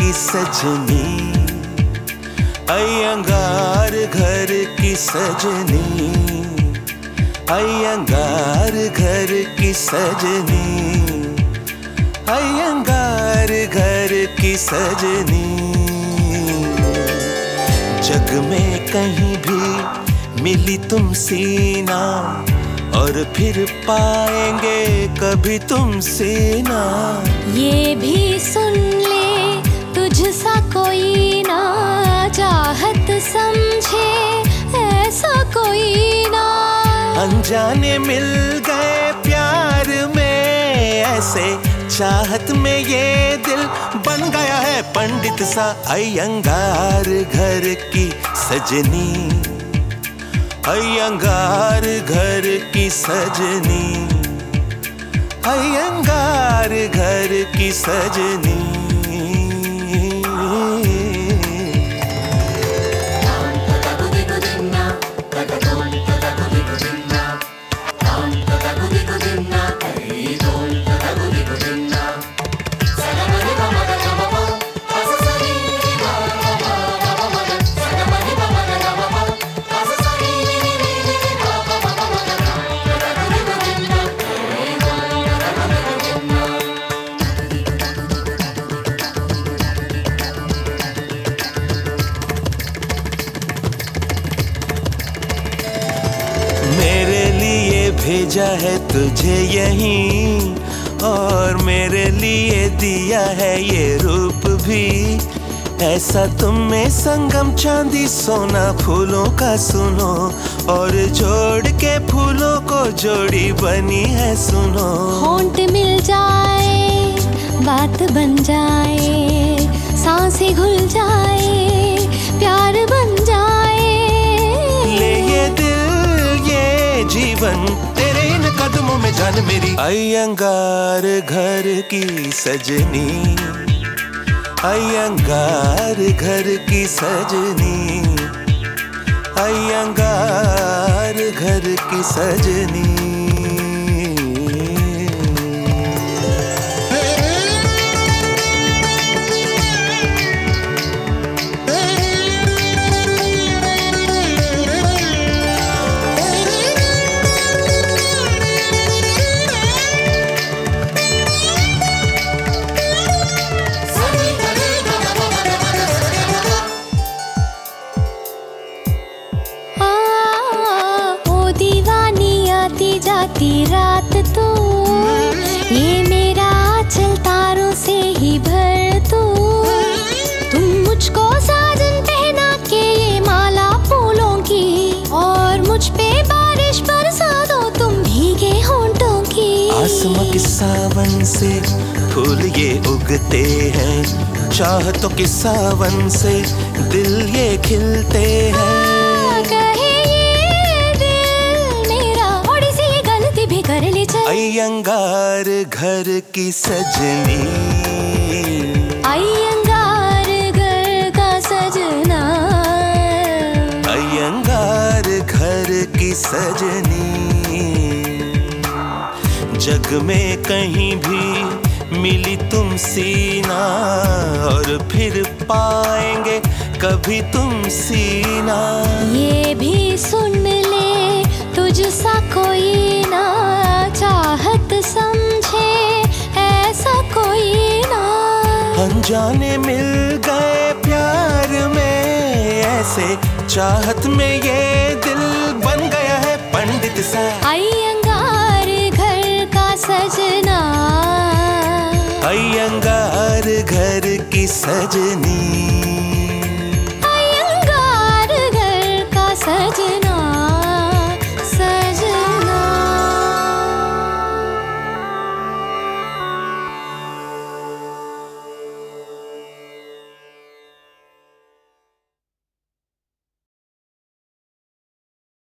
की सजनी। अयंगार घर की सजनी। अयंगार घर की सजनी। अयंगार घर की सजनी। जग में कहीं भी मिली तुम सीना। और फिर पाएँगे कभी तुम सीना ये भी सुन ले तुझसा कोई ना चाहत समझे ऐसा कोई ना। अनजाने मिल गए प्यार में ऐसे चाहत में ये दिल बन गया है पंडित सा अयंगार घर की सजनी। अयंगार घर की सजनी। अयंगार घर की सजनी। भेजा है तुझे यहीं और मेरे लिए दिया है ये रूप भी। ऐसा तुम में संगम चांदी सोना फूलों का सुनो और जोड़ के फूलों को जोड़ी बनी है सुनो। होंठ मिल जाए बात बन जाए साँसें घुल जाए प्यार बन जाए। ले ये दिल ये जीवन इन में जान मेरी। अयंगार घर की सजनी। अयंगार घर की सजनी। अयंगार घर की सजनी। जाती रात तो ये मेरा चल तारों से ही भर तो। तुम मुझको साजन पहना के ये माला फूलों की, और मुझ पे बारिश बरसा दो तुम भीगे होंठों की। आसमां के सावन से फूल ये उगते हैं, चाहतों के सावन से दिल ये खिलते हैं। कर ले चल अयंगार घर की सजनी। अयंगार घर का सजना। अयंगार घर की सजनी। जग में कहीं भी मिली तुम सीना और फिर पाएँगे कभी तुम सीना। ये भी सुन ले तुझसा कोई अनजाने मिल गए प्यार में ऐसे चाहत में ये दिल बन गया है पंडित सा। अयंगार घर का सजना। अयंगार घर की सजनी।